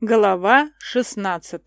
Глава 16.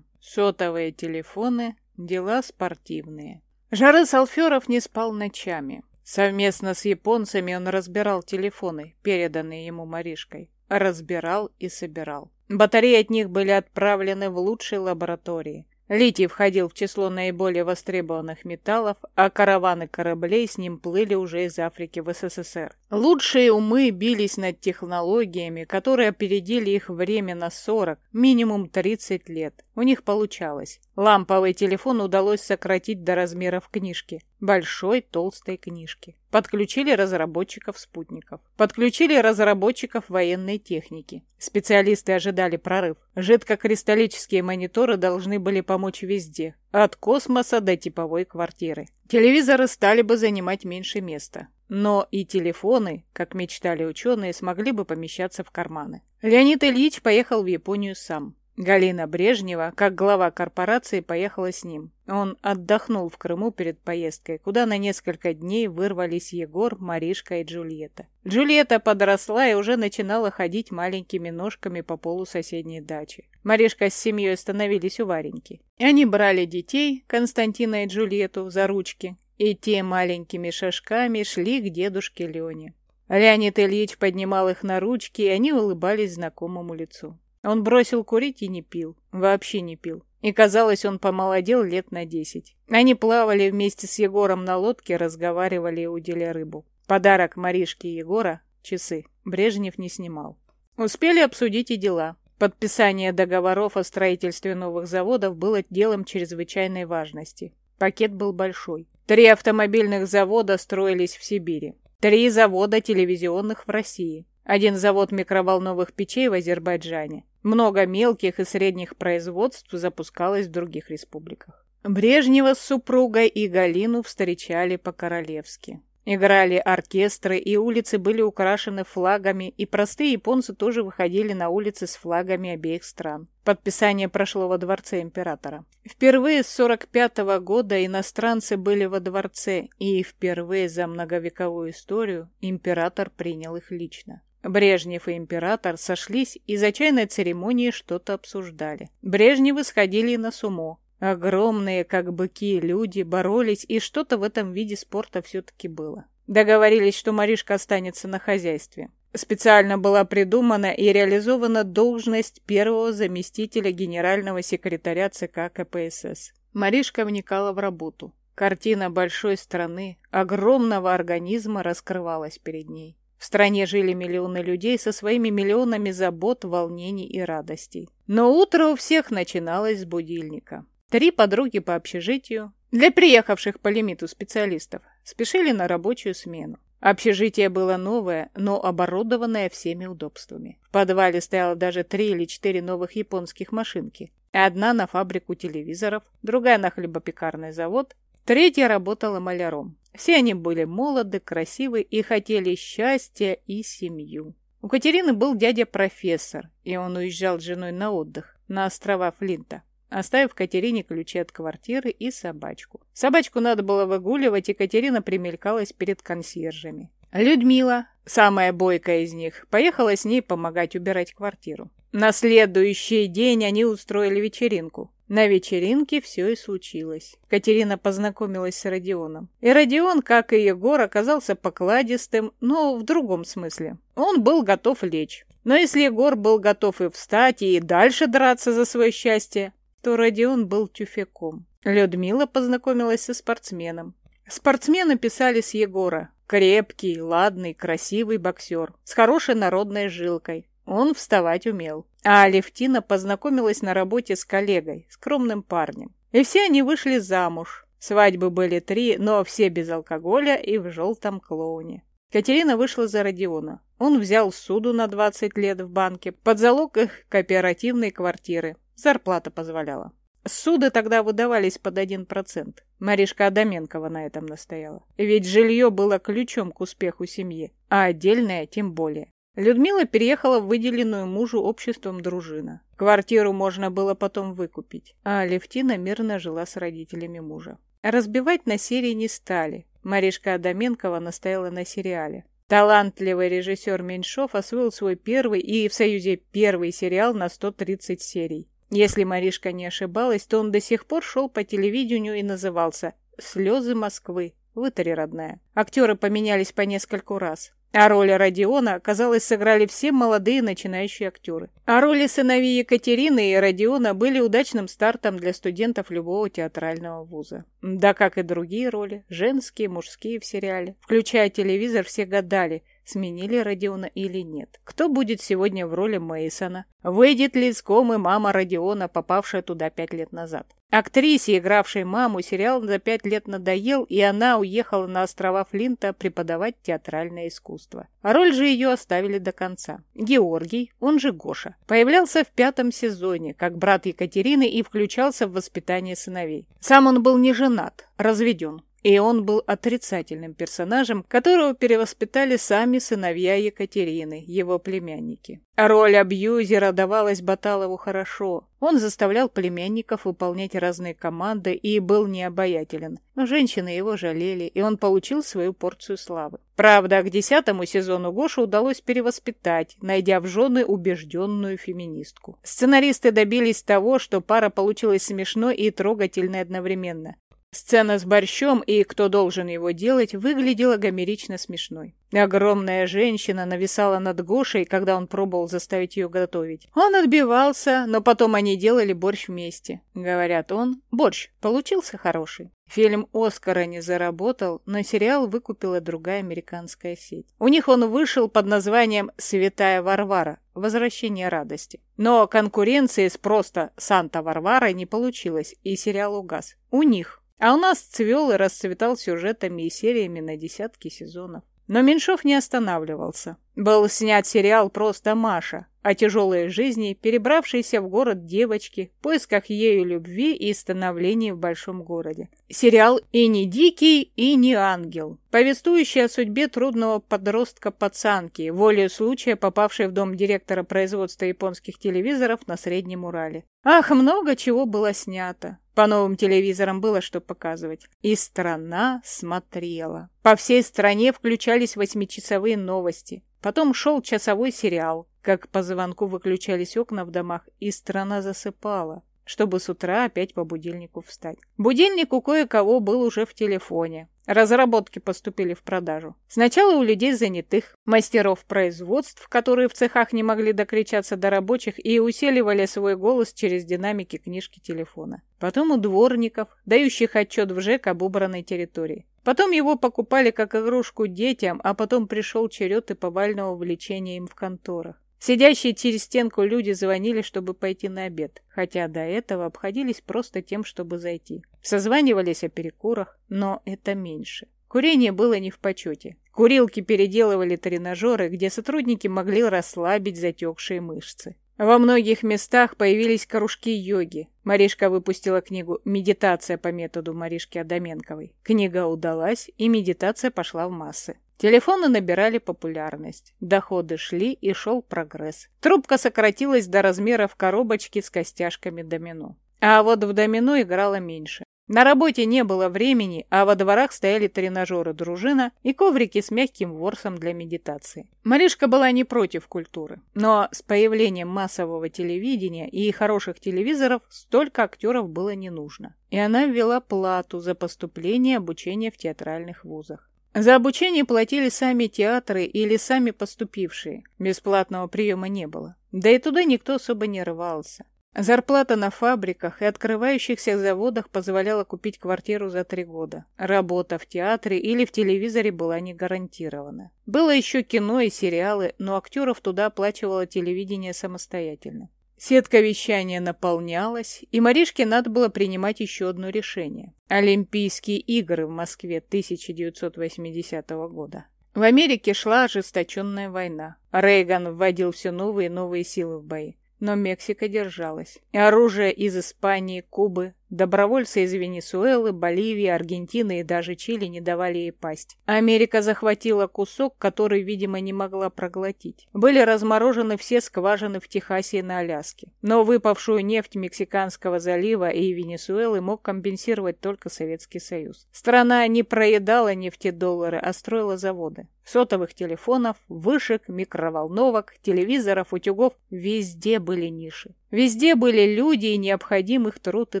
Сотовые телефоны, дела спортивные. Жары Салферов не спал ночами. Совместно с японцами он разбирал телефоны, переданные ему Маришкой. Разбирал и собирал. Батареи от них были отправлены в лучшие лаборатории. Литий входил в число наиболее востребованных металлов, а караваны кораблей с ним плыли уже из Африки в СССР. Лучшие умы бились над технологиями, которые опередили их время на 40, минимум 30 лет. У них получалось. Ламповый телефон удалось сократить до размеров книжки. Большой толстой книжки. Подключили разработчиков спутников. Подключили разработчиков военной техники. Специалисты ожидали прорыв. Жидкокристаллические мониторы должны были помочь везде. От космоса до типовой квартиры. Телевизоры стали бы занимать меньше места. Но и телефоны, как мечтали ученые, смогли бы помещаться в карманы. Леонид Ильич поехал в Японию сам. Галина Брежнева, как глава корпорации, поехала с ним. Он отдохнул в Крыму перед поездкой, куда на несколько дней вырвались Егор, Маришка и Джульетта. Джульетта подросла и уже начинала ходить маленькими ножками по полу соседней дачи. Маришка с семьей остановились у Вареньки. Они брали детей, Константина и Джульетту, за ручки, и те маленькими шажками шли к дедушке Лене. Леонид Ильич поднимал их на ручки, и они улыбались знакомому лицу. Он бросил курить и не пил. Вообще не пил. И казалось, он помолодел лет на десять. Они плавали вместе с Егором на лодке, разговаривали и удили рыбу. Подарок Маришке Егора — часы. Брежнев не снимал. Успели обсудить и дела. Подписание договоров о строительстве новых заводов было делом чрезвычайной важности. Пакет был большой. Три автомобильных завода строились в Сибири. Три завода телевизионных в России. Один завод микроволновых печей в Азербайджане. Много мелких и средних производств запускалось в других республиках. Брежнева с супругой и Галину встречали по-королевски. Играли оркестры, и улицы были украшены флагами, и простые японцы тоже выходили на улицы с флагами обеих стран. Подписание прошло во дворце императора. Впервые с 45 -го года иностранцы были во дворце, и впервые за многовековую историю император принял их лично. Брежнев и император сошлись и за чайной церемонией что-то обсуждали. Брежневы сходили на сумо. Огромные, как быки, люди боролись, и что-то в этом виде спорта все-таки было. Договорились, что Маришка останется на хозяйстве. Специально была придумана и реализована должность первого заместителя генерального секретаря ЦК КПСС. Маришка вникала в работу. Картина большой страны, огромного организма раскрывалась перед ней. В стране жили миллионы людей со своими миллионами забот, волнений и радостей. Но утро у всех начиналось с будильника. Три подруги по общежитию, для приехавших по лимиту специалистов, спешили на рабочую смену. Общежитие было новое, но оборудованное всеми удобствами. В подвале стояло даже три или четыре новых японских машинки. Одна на фабрику телевизоров, другая на хлебопекарный завод, третья работала маляром. Все они были молоды, красивы и хотели счастья и семью. У Катерины был дядя-профессор, и он уезжал с женой на отдых на острова Флинта, оставив Катерине ключи от квартиры и собачку. Собачку надо было выгуливать, и Катерина примелькалась перед консьержами. Людмила, самая бойкая из них, поехала с ней помогать убирать квартиру. На следующий день они устроили вечеринку. На вечеринке все и случилось. Катерина познакомилась с Родионом. И Родион, как и Егор, оказался покладистым, но в другом смысле. Он был готов лечь. Но если Егор был готов и встать, и дальше драться за свое счастье, то Родион был тюфяком. Людмила познакомилась со спортсменом. Спортсмены писали с Егора. Крепкий, ладный, красивый боксер. С хорошей народной жилкой. Он вставать умел. А Алевтина познакомилась на работе с коллегой, скромным парнем. И все они вышли замуж. Свадьбы были три, но все без алкоголя и в желтом клоуне. Катерина вышла за Родиона. Он взял суду на 20 лет в банке под залог их кооперативной квартиры. Зарплата позволяла. Суды тогда выдавались под один процент. Маришка Адаменкова на этом настояла. Ведь жилье было ключом к успеху семьи, а отдельное тем более. Людмила переехала в выделенную мужу обществом дружина. Квартиру можно было потом выкупить, а Левтина мирно жила с родителями мужа. Разбивать на серии не стали. Маришка Адаменкова настояла на сериале. Талантливый режиссер Меньшов освоил свой первый и в Союзе первый сериал на 130 серий. Если Маришка не ошибалась, то он до сих пор шел по телевидению и назывался «Слезы Москвы». Вытари, родная. Актеры поменялись по нескольку раз. А роли Родиона, казалось, сыграли все молодые начинающие актеры. А роли сыновей Екатерины и Родиона были удачным стартом для студентов любого театрального вуза. Да, как и другие роли, женские, мужские в сериале. Включая телевизор, все гадали – сменили Родиона или нет. Кто будет сегодня в роли Мейсона? Выйдет ли из комы мама Родиона, попавшая туда пять лет назад? Актрисе, игравшей маму, сериал за пять лет надоел, и она уехала на острова Флинта преподавать театральное искусство. А роль же ее оставили до конца. Георгий, он же Гоша, появлялся в пятом сезоне, как брат Екатерины и включался в воспитание сыновей. Сам он был не женат, разведен. И он был отрицательным персонажем, которого перевоспитали сами сыновья Екатерины, его племянники. Роль абьюзера давалась Баталову хорошо. Он заставлял племянников выполнять разные команды и был необаятелен. Но женщины его жалели, и он получил свою порцию славы. Правда, к десятому сезону Гошу удалось перевоспитать, найдя в жены убежденную феминистку. Сценаристы добились того, что пара получилась смешной и трогательной одновременно. Сцена с борщом и кто должен его делать выглядела гомерично смешной. Огромная женщина нависала над Гошей, когда он пробовал заставить ее готовить. Он отбивался, но потом они делали борщ вместе. Говорят, он борщ получился хороший. Фильм «Оскара» не заработал, но сериал выкупила другая американская сеть. У них он вышел под названием «Святая Варвара. Возвращение радости». Но конкуренции с просто «Санта Варвара» не получилось, и сериал угас. У них. А у нас цвел и расцветал сюжетами и сериями на десятки сезонов. Но Меньшов не останавливался. Был снят сериал «Просто Маша» о тяжелой жизни, перебравшейся в город девочки, поисках ею любви и становлении в большом городе. Сериал и не дикий, и не ангел, повествующий о судьбе трудного подростка-пацанки, волею случая попавшей в дом директора производства японских телевизоров на Среднем Урале. Ах, много чего было снято. По новым телевизорам было что показывать. И страна смотрела. По всей стране включались восьмичасовые новости. Потом шел часовой сериал, как по звонку выключались окна в домах, и страна засыпала, чтобы с утра опять по будильнику встать. Будильник у кое-кого был уже в телефоне. Разработки поступили в продажу. Сначала у людей занятых, мастеров производств, которые в цехах не могли докричаться до рабочих и усиливали свой голос через динамики книжки телефона. Потом у дворников, дающих отчет в ЖЭК об убранной территории. Потом его покупали как игрушку детям, а потом пришел черед и повального влечения им в конторах. Сидящие через стенку люди звонили, чтобы пойти на обед, хотя до этого обходились просто тем, чтобы зайти. Созванивались о перекурах, но это меньше. Курение было не в почете. Курилки переделывали тренажеры, где сотрудники могли расслабить затекшие мышцы. Во многих местах появились кружки йоги. Маришка выпустила книгу «Медитация по методу Маришки Адаменковой». Книга удалась, и медитация пошла в массы. Телефоны набирали популярность, доходы шли и шел прогресс. Трубка сократилась до размеров коробочки с костяшками домино. А вот в домино играла меньше. На работе не было времени, а во дворах стояли тренажеры дружина и коврики с мягким ворсом для медитации. Маришка была не против культуры, но с появлением массового телевидения и хороших телевизоров столько актеров было не нужно. И она ввела плату за поступление и обучение в театральных вузах. За обучение платили сами театры или сами поступившие. Бесплатного приема не было. Да и туда никто особо не рвался. Зарплата на фабриках и открывающихся заводах позволяла купить квартиру за три года. Работа в театре или в телевизоре была не гарантирована. Было еще кино и сериалы, но актеров туда оплачивало телевидение самостоятельно. Сетка вещания наполнялась, и Маришке надо было принимать еще одно решение. Олимпийские игры в Москве 1980 года. В Америке шла ожесточенная война. Рейган вводил все новые и новые силы в бои но Мексика держалась. И оружие из Испании, Кубы, Добровольцы из Венесуэлы, Боливии, Аргентины и даже Чили не давали ей пасть. Америка захватила кусок, который, видимо, не могла проглотить. Были разморожены все скважины в Техасе и на Аляске. Но выпавшую нефть Мексиканского залива и Венесуэлы мог компенсировать только Советский Союз. Страна не проедала нефтедоллары, а строила заводы. Сотовых телефонов, вышек, микроволновок, телевизоров, утюгов – везде были ниши. Везде были люди и необходим их труд и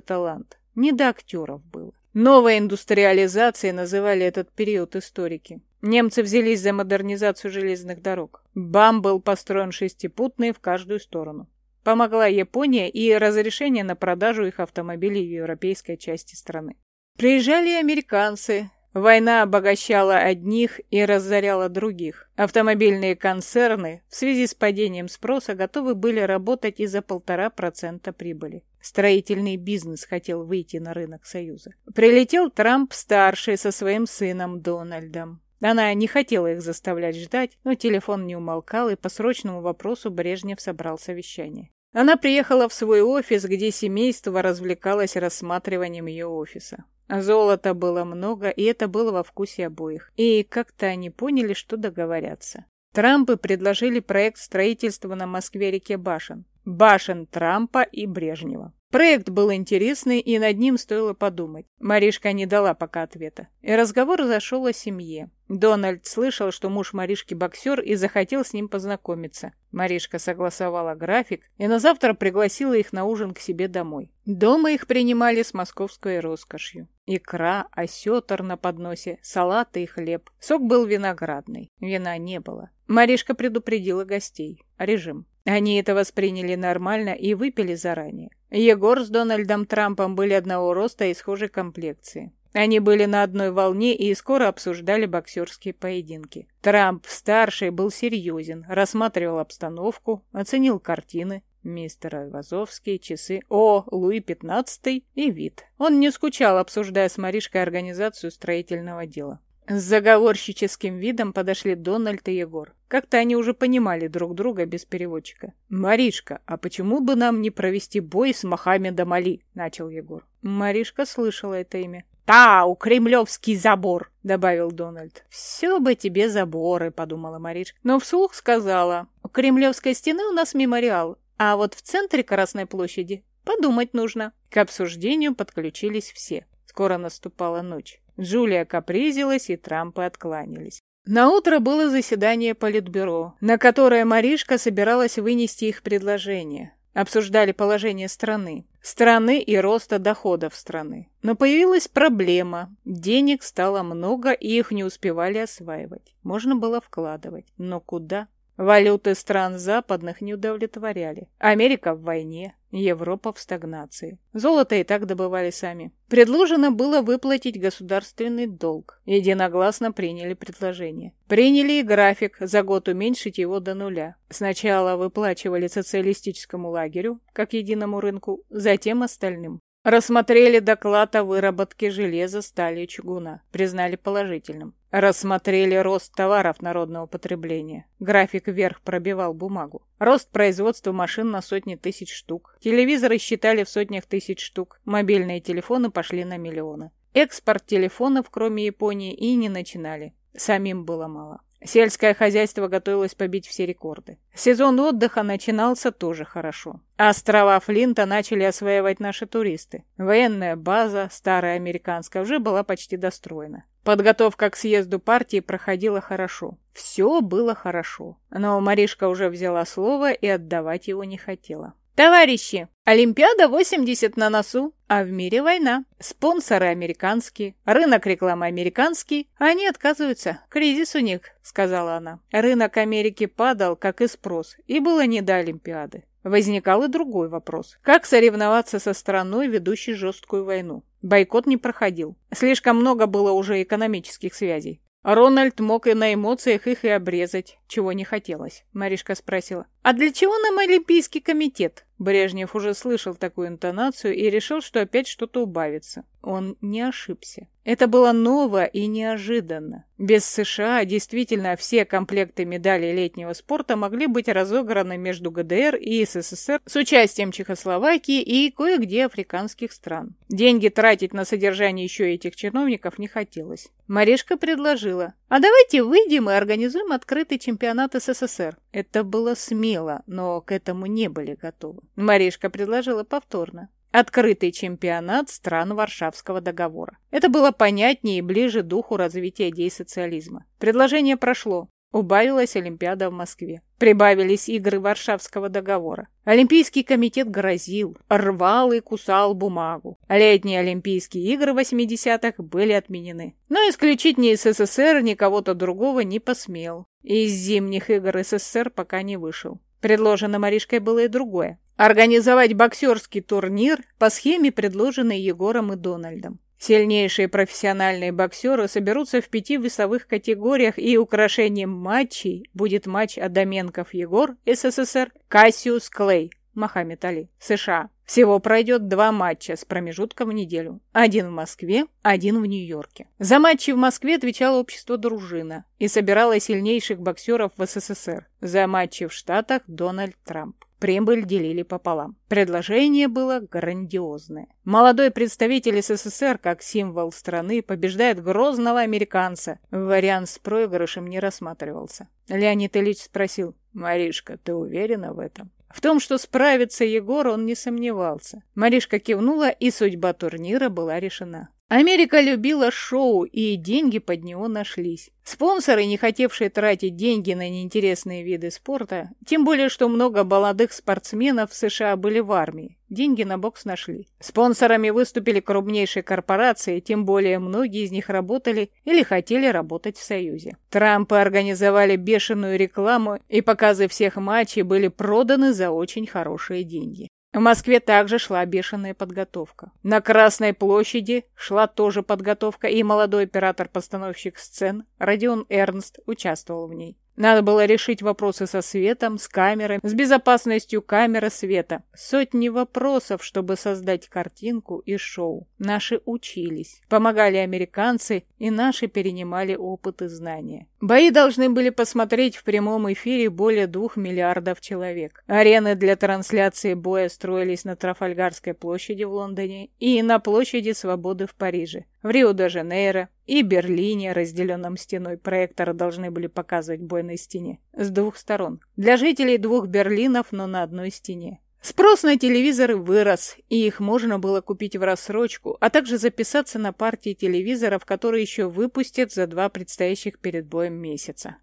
талант. Не до актеров было. Новой индустриализацией называли этот период историки. Немцы взялись за модернизацию железных дорог. БАМ был построен шестипутный в каждую сторону. Помогла Япония и разрешение на продажу их автомобилей в европейской части страны. Приезжали американцы, Война обогащала одних и разоряла других. Автомобильные концерны в связи с падением спроса готовы были работать и за полтора процента прибыли. Строительный бизнес хотел выйти на рынок Союза. Прилетел Трамп-старший со своим сыном Дональдом. Она не хотела их заставлять ждать, но телефон не умолкал, и по срочному вопросу Брежнев собрал совещание. Она приехала в свой офис, где семейство развлекалось рассматриванием ее офиса. Золота было много, и это было во вкусе обоих. И как-то они поняли, что договорятся. Трампы предложили проект строительства на Москве-реке башен. Башен Трампа и Брежнева. Проект был интересный, и над ним стоило подумать. Маришка не дала пока ответа. И разговор зашел о семье. Дональд слышал, что муж Маришки боксер и захотел с ним познакомиться. Маришка согласовала график и на завтра пригласила их на ужин к себе домой. Дома их принимали с московской роскошью. Икра, осетр на подносе, салаты и хлеб. Сок был виноградный, вина не было. Маришка предупредила гостей. Режим. Они это восприняли нормально и выпили заранее. Егор с Дональдом Трампом были одного роста и схожей комплекции. Они были на одной волне и скоро обсуждали боксерские поединки. Трамп-старший был серьезен, рассматривал обстановку, оценил картины. Мистер Айвазовский, часы, о, Луи XV и вид. Он не скучал, обсуждая с Маришкой организацию строительного дела. С заговорщическим видом подошли Дональд и Егор. Как-то они уже понимали друг друга без переводчика. «Маришка, а почему бы нам не провести бой с Мохаммедом Али?» – начал Егор. Маришка слышала это имя. «Да, у Кремлевский забор», — добавил Дональд. «Все бы тебе заборы», — подумала Маришка. Но вслух сказала. «У Кремлевской стены у нас мемориал, а вот в центре Красной площади подумать нужно». К обсуждению подключились все. Скоро наступала ночь. Джулия капризилась, и Трампы откланялись. На утро было заседание Политбюро, на которое Маришка собиралась вынести их предложение. Обсуждали положение страны, страны и роста доходов страны. Но появилась проблема. Денег стало много, и их не успевали осваивать. Можно было вкладывать, но куда? Валюты стран западных не удовлетворяли. Америка в войне, Европа в стагнации. Золото и так добывали сами. Предложено было выплатить государственный долг. Единогласно приняли предложение. Приняли и график, за год уменьшить его до нуля. Сначала выплачивали социалистическому лагерю, как единому рынку, затем остальным. Рассмотрели доклад о выработке железа, стали и чугуна. Признали положительным. Рассмотрели рост товаров народного потребления. График вверх пробивал бумагу. Рост производства машин на сотни тысяч штук. Телевизоры считали в сотнях тысяч штук. Мобильные телефоны пошли на миллионы. Экспорт телефонов, кроме Японии, и не начинали. Самим было мало. Сельское хозяйство готовилось побить все рекорды. Сезон отдыха начинался тоже хорошо. Острова Флинта начали осваивать наши туристы. Военная база, старая американская, уже была почти достроена. Подготовка к съезду партии проходила хорошо. Все было хорошо. Но Маришка уже взяла слово и отдавать его не хотела. Товарищи, Олимпиада 80 на носу, а в мире война. Спонсоры американские, рынок рекламы американский, а они отказываются. Кризис у них, сказала она. Рынок Америки падал, как и спрос, и было не до Олимпиады. Возникал и другой вопрос. Как соревноваться со страной, ведущей жесткую войну? Бойкот не проходил. Слишком много было уже экономических связей. Рональд мог и на эмоциях их и обрезать, чего не хотелось. Маришка спросила. «А для чего нам Олимпийский комитет?» Брежнев уже слышал такую интонацию и решил, что опять что-то убавится. Он не ошибся. Это было ново и неожиданно. Без США действительно все комплекты медалей летнего спорта могли быть разыграны между ГДР и СССР с участием Чехословакии и кое-где африканских стран. Деньги тратить на содержание еще этих чиновников не хотелось. Маришка предложила, а давайте выйдем и организуем открытый чемпионат СССР. Это было смело, но к этому не были готовы. Маришка предложила повторно открытый чемпионат стран Варшавского договора. Это было понятнее и ближе духу развития идей социализма. Предложение прошло. Убавилась Олимпиада в Москве. Прибавились игры Варшавского договора. Олимпийский комитет грозил, рвал и кусал бумагу. Летние Олимпийские игры 80-х были отменены. Но исключить ни СССР, ни кого-то другого не посмел. Из зимних игр СССР пока не вышел. Предложено Маришкой было и другое. Организовать боксерский турнир по схеме, предложенной Егором и Дональдом. Сильнейшие профессиональные боксеры соберутся в пяти весовых категориях, и украшением матчей будет матч Адаменков Егор, СССР, Кассиус Клей, Мохаммед Али, США. Всего пройдет два матча с промежутком в неделю. Один в Москве, один в Нью-Йорке. За матчи в Москве отвечало общество «Дружина» и собирало сильнейших боксеров в СССР. За матчи в Штатах Дональд Трамп. Прибыль делили пополам. Предложение было грандиозное. Молодой представитель СССР, как символ страны, побеждает грозного американца. Вариант с проигрышем не рассматривался. Леонид Ильич спросил, «Маришка, ты уверена в этом?» В том, что справится Егор, он не сомневался. Маришка кивнула, и судьба турнира была решена. Америка любила шоу, и деньги под него нашлись. Спонсоры, не хотевшие тратить деньги на неинтересные виды спорта, тем более, что много молодых спортсменов в США были в армии, деньги на бокс нашли. Спонсорами выступили крупнейшие корпорации, тем более многие из них работали или хотели работать в Союзе. Трампы организовали бешеную рекламу, и показы всех матчей были проданы за очень хорошие деньги. В Москве также шла бешеная подготовка. На Красной площади шла тоже подготовка, и молодой оператор-постановщик сцен Родион Эрнст участвовал в ней. Надо было решить вопросы со светом, с камерой, с безопасностью камеры света. Сотни вопросов, чтобы создать картинку и шоу. Наши учились. Помогали американцы, и наши перенимали опыт и знания. Бои должны были посмотреть в прямом эфире более двух миллиардов человек. Арены для трансляции боя строились на Трафальгарской площади в Лондоне и на площади Свободы в Париже, в Рио-де-Жанейро, и Берлине, разделенном стеной, проекторы должны были показывать бой на стене. С двух сторон. Для жителей двух Берлинов, но на одной стене. Спрос на телевизоры вырос, и их можно было купить в рассрочку, а также записаться на партии телевизоров, которые еще выпустят за два предстоящих перед боем месяца.